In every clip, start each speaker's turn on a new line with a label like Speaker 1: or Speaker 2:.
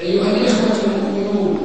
Speaker 1: أيها الإخوة المؤمنون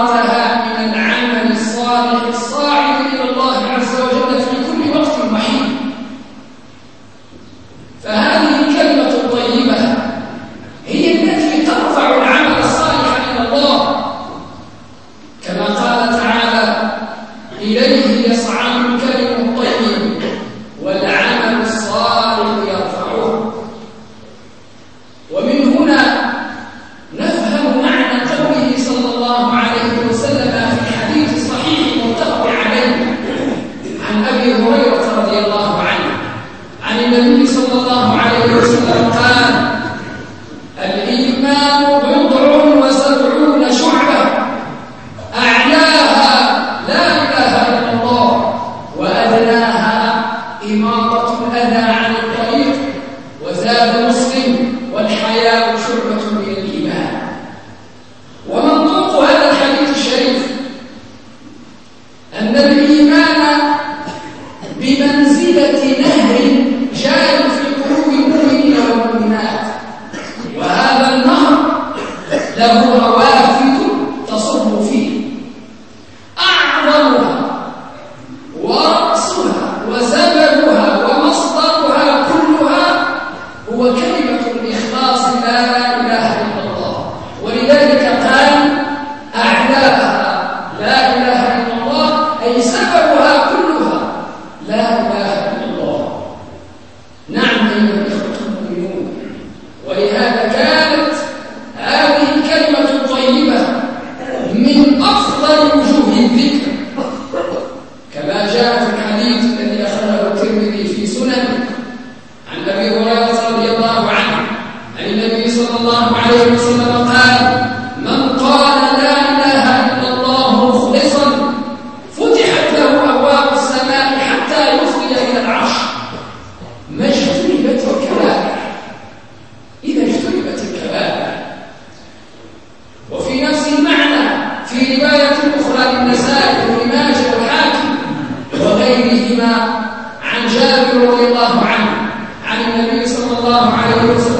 Speaker 1: Father إن الله عليه وسلم.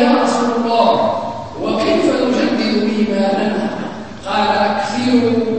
Speaker 1: يا رسول الله وكيف نجدد إيماننا؟ قال أكثروا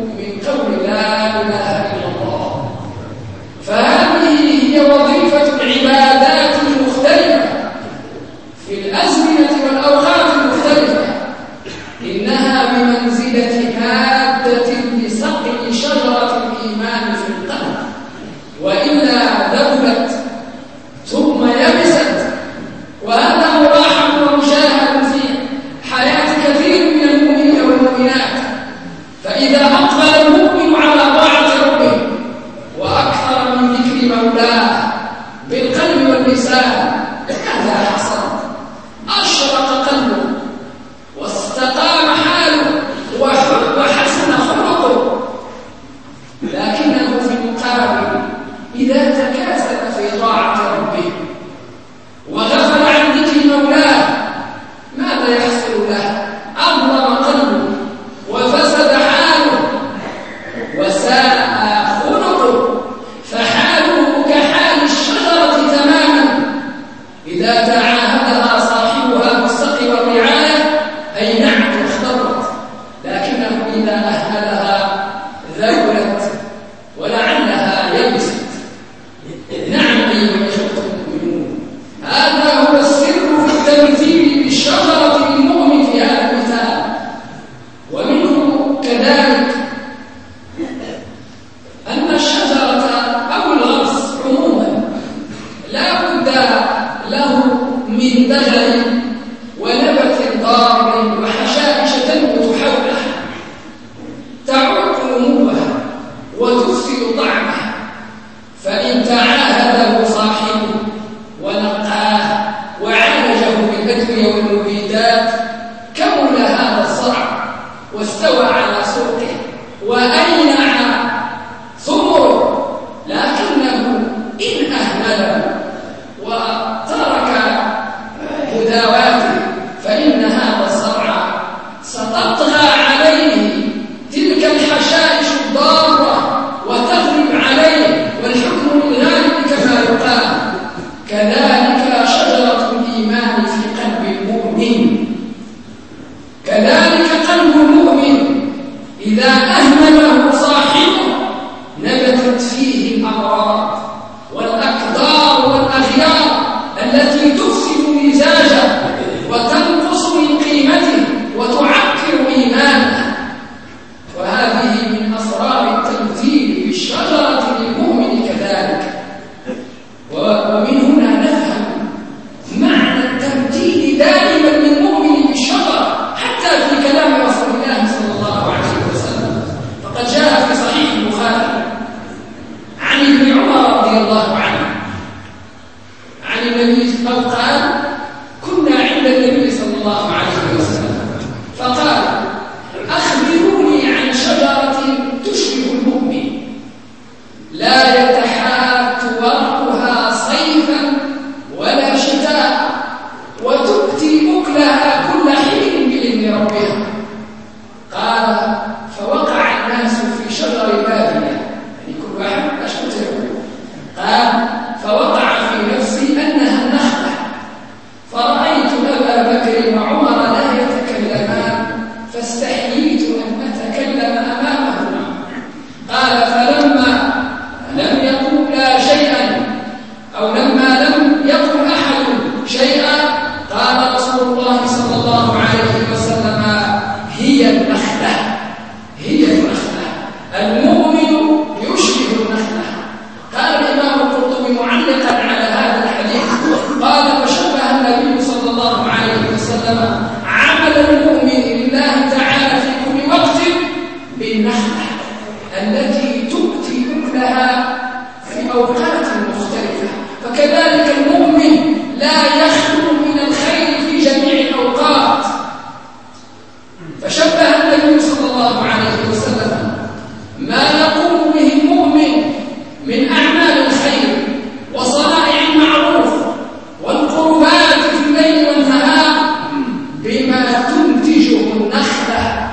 Speaker 1: بما تنتجه النخلة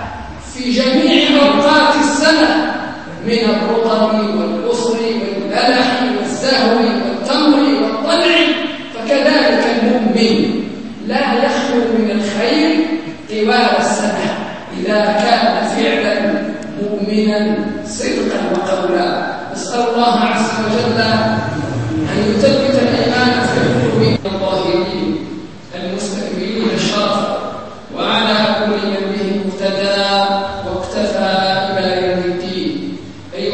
Speaker 1: في جميع أوقات السنة من الرطب والعسر والبلح والزهو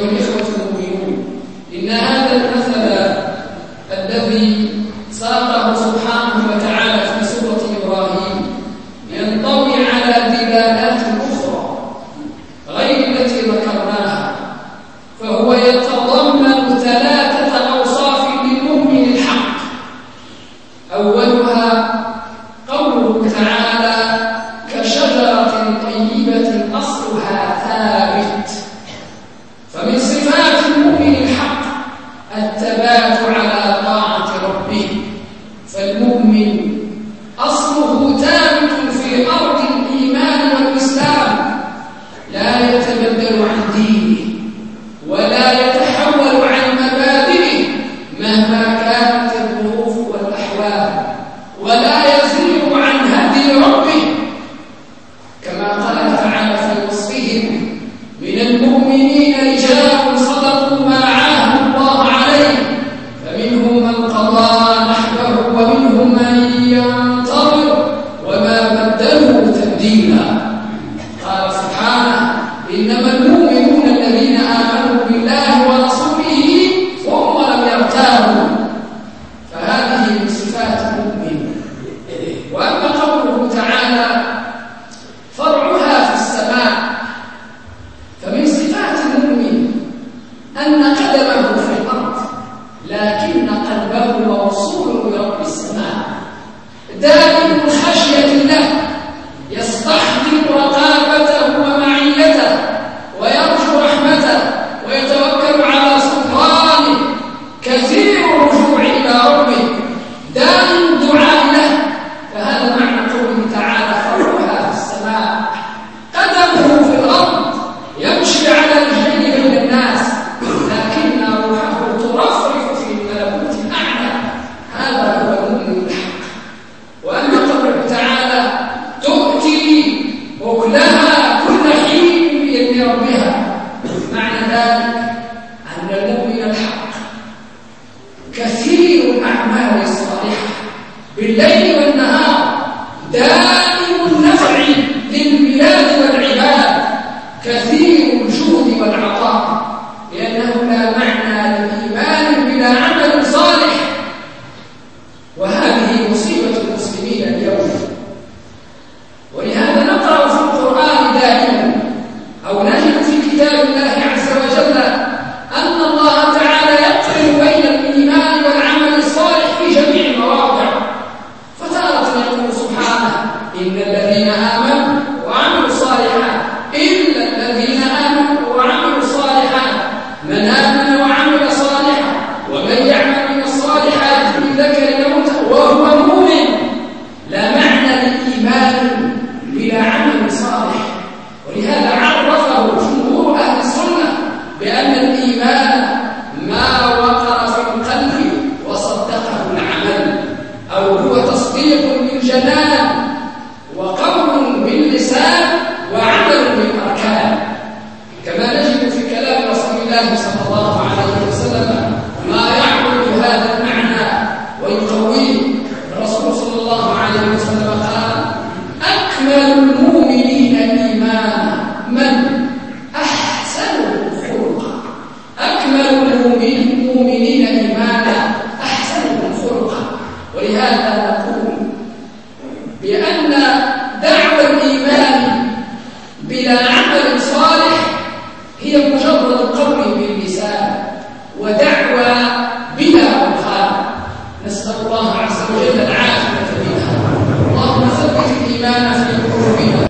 Speaker 1: أيها الإخوة المؤمنون إن هذا المثل ولهذا انما